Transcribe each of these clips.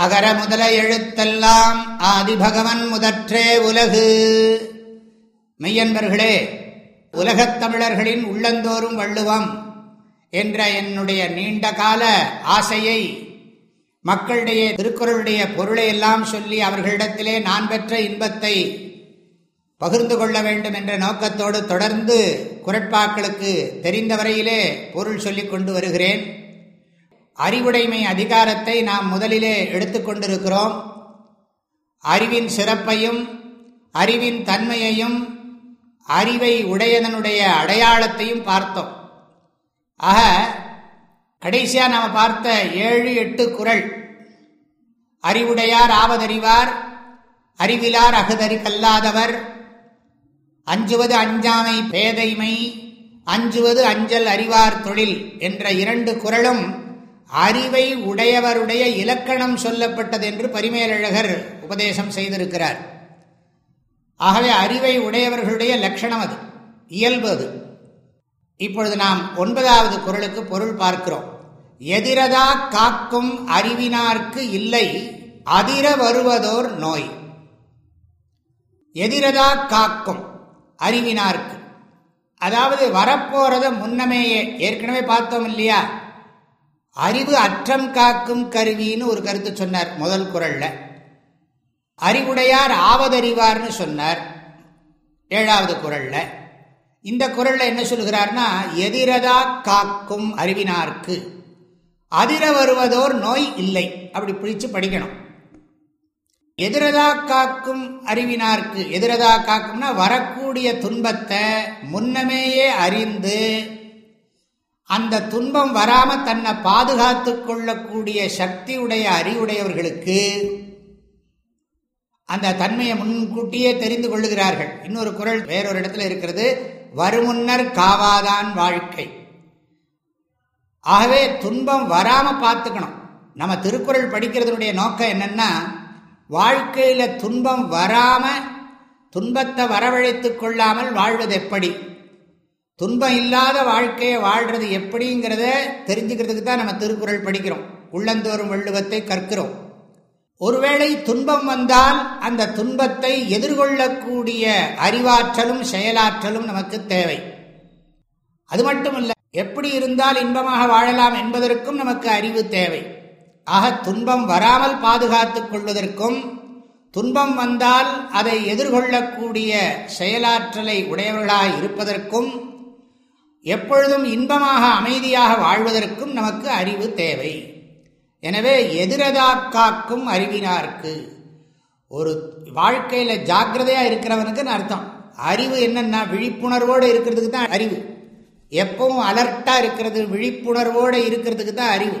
அகர முதல எழுத்தெல்லாம் ஆதிபகவன் முதற்றே உலகு. மெய்யன்பர்களே உலகத் தமிழர்களின் உள்ளந்தோறும் வள்ளுவம் என்ற என்னுடைய நீண்ட கால ஆசையை மக்களுடைய திருக்குறளுடைய பொருளை எல்லாம் சொல்லி அவர்களிடத்திலே நான் பெற்ற இன்பத்தை பகிர்ந்து கொள்ள வேண்டும் என்ற நோக்கத்தோடு தொடர்ந்து குரட்பாக்களுக்கு தெரிந்த வரையிலே பொருள் சொல்லிக் கொண்டு வருகிறேன். அறிவுடைமை அதிகாரத்தை நாம் முதலிலே எடுத்துக்கொண்டிருக்கிறோம் அறிவின் சிறப்பையும் அறிவின் தன்மையையும் அறிவை உடையதனுடைய அடையாளத்தையும் பார்த்தோம். ஆக கடைசியாக நாம் பார்த்த ஏழு எட்டு குரல். அறிவுடையார் ஆவதறிவார் அறிவிலார் அகுதறி கல்லாதவர் அஞ்சுவது அஞ்சாமை பேதைமை அஞ்சுவது அஞ்சல் அறிவார் தொழில் என்ற இரண்டு குரலும் அறிவை உடையவருடைய இலக்கணம் சொல்லப்பட்டது என்று பரிமேலழகர் உபதேசம் செய்திருக்கிறார். ஆகவே அறிவை உடையவர்களுடைய லட்சணம் அது இயல்பு அது. இப்பொழுது நாம் ஒன்பதாவது குரலுக்கு பொருள் பார்க்கிறோம். எதிரதா காக்கும் அறிவினார்க்கு இல்லை அதிர வருவதோர் நோய். எதிரதா காக்கும் அறிவினார்க்கு. அதாவது வரப்போறத முன்னமேயே ஏற்கனவே பார்த்தோம் இல்லையா? அறிவு அற்றம் காக்கும் கருவின்னு ஒரு கருத்து சொன்னார் முதல் குரல்ல. அறிவுடையார் ஆவதறிவார்னு சொன்னார் ஏழாவது குரல்ல. இந்த குரல்ல என்ன சொல்கிறார்னா எதிரதா காக்கும் அறிவினார்க்கு. அதிர வருவதோர் நோய் இல்லை. அப்படி பிடிச்சு படிக்கணும். எதிரதா காக்கும் அறிவினார்க்கு. எதிரதா காக்கும்னா வரக்கூடிய துன்பத்தை முன்னமேயே அறிந்து அந்த துன்பம் வராம தன்னை பாதுகாத்து கொள்ளக்கூடிய சக்தி உடைய அறிவுடையவர்களுக்கு அந்த தன்மையை முன்கூட்டியே தெரிந்து கொள்ளுகிறார்கள். இன்னொரு குரல் வேறொரு இடத்துல இருக்கிறது. வருமுன்னர் காவாதான் வாழ்க்கை. ஆகவே துன்பம் வராம பார்த்துக்கணும். நம்ம திருக்குறள் படிக்கிறதுனுடைய நோக்கம் என்னன்னா வாழ்க்கையில துன்பம் வராம துன்பத்தை வரவழைத்து கொள்ளாமல் வாழ்வது எப்படி? துன்பம் இல்லாத வாழ்க்கையை வாழ்றது எப்படிங்கிறத தெரிஞ்சுக்கிறதுக்கு தான் நம்ம திருக்குறள் படிக்கிறோம். உள்ளந்தோறும் வள்ளுவத்தை கற்கிறோம். ஒருவேளை துன்பம் வந்தால் அந்த துன்பத்தை எதிர்கொள்ளக்கூடிய அறிவாற்றலும் செயலாற்றலும் நமக்கு தேவை. அது மட்டுமல்ல எப்படி இருந்தால் இன்பமாக வாழலாம் என்பதற்கும் நமக்கு அறிவு தேவை. ஆக துன்பம் வராமல் பாதுகாத்துக் கொள்வதற்கும் துன்பம் வந்தால் அதை எதிர்கொள்ளக்கூடிய செயலாற்றலை உடையவர்களாக இருப்பதற்கும் எப்பொழுதும் இன்பமாக அமைதியாக வாழ்வதற்கும் நமக்கு அறிவு தேவை. எனவே எதிரதாக்காக்கும் அறிவினார்க்கு. ஒரு வாழ்க்கையில் ஜாக்கிரதையாக இருக்கிறவனுக்கு அர்த்தம். அறிவு என்னென்னா விழிப்புணர்வோடு இருக்கிறதுக்கு தான் அறிவு. எப்பவும் அலர்ட்டாக இருக்கிறது விழிப்புணர்வோடு இருக்கிறதுக்கு தான் அறிவு.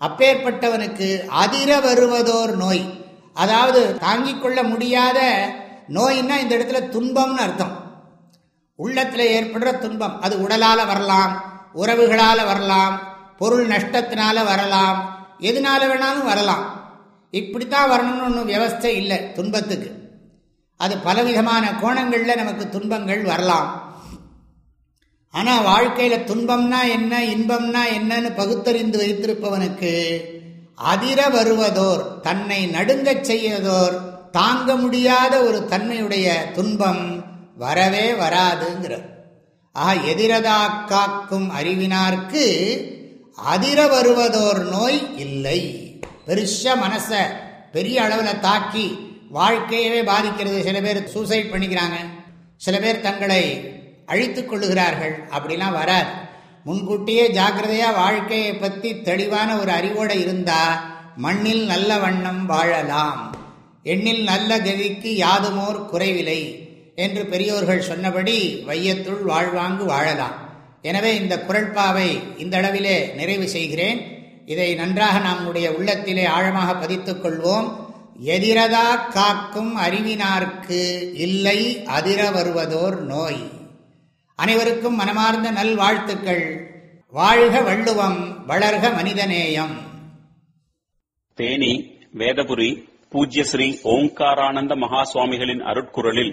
அப்பேற்பட்டவனுக்கு அதிர வருவதோர் நோய். அதாவது தாங்கிக் கொள்ள முடியாத நோயின்னா இந்த இடத்துல துன்பம்னு அர்த்தம். உள்ளத்தில் ஏற்படுற துன்பம். அது உடலால் வரலாம் உறவுகளால் வரலாம் பொருள் நஷ்டத்தினால வரலாம் எதனால வேணாலும் வரலாம். இப்படித்தான் வரணும்னு ஒன்றும் வியவஸ்தை இல்லை துன்பத்துக்கு. அது பலவிதமான கோணங்களில் நமக்கு துன்பங்கள் வரலாம். ஆனால் வாழ்க்கையில் துன்பம்னா என்ன இன்பம்னா என்னன்னு பகுத்தறிந்து வைத்திருப்பவனுக்கு அதிர வருவதோர் தன்னை நடுங்கச் செய்வதோர் தாங்க முடியாத ஒரு தன்மையுடைய துன்பம் வரவே வராதுங்கிறார். ஆக எதிரதா காக்கும் அறிவினார்க்கு அதிர வருவதோர் நோய் இல்லை. பெருச மனச பெரிய அளவில் தாக்கி வாழ்க்கையவே பாதிக்கிறது. சில பேர் சூசைட் பண்ணிக்கிறாங்க. சில பேர் தங்களை அழித்து கொள்ளுகிறார்கள். அப்படிலாம் வராது. முன்கூட்டியே ஜாக்கிரதையாக வாழ்க்கையை பற்றி தெளிவான ஒரு அறிவோடு இருந்தால் மண்ணில் நல்ல வண்ணம் வாழலாம். எண்ணில் நல்ல கதிக்கு யாதுமோர் குறைவில்லை. என்று பெரியோர்கள் சொன்னபடி வையத்துள் வாழ்வாங்கு வாழலாம். எனவே இந்த குரட்பாவை இந்த அளவிலே நிறைவு செய்கிறேன். இதை நன்றாக நம்முடைய உள்ளத்திலே ஆழமாக பதித்துக் கொள்வோம். எதிரதா காக்கும் அறிவினார்க்கு இல்லை அதிர வருவதோர் நோய். அனைவருக்கும் மனமார்ந்த நல் வாழ்த்துக்கள் வாழ்க வள்ளுவம் வளர்க மனிதநேயம். தேனி வேதபுரி பூஜ்ய ஸ்ரீ ஓங்காரானந்த மகா சுவாமிகளின் அருட்குரலில்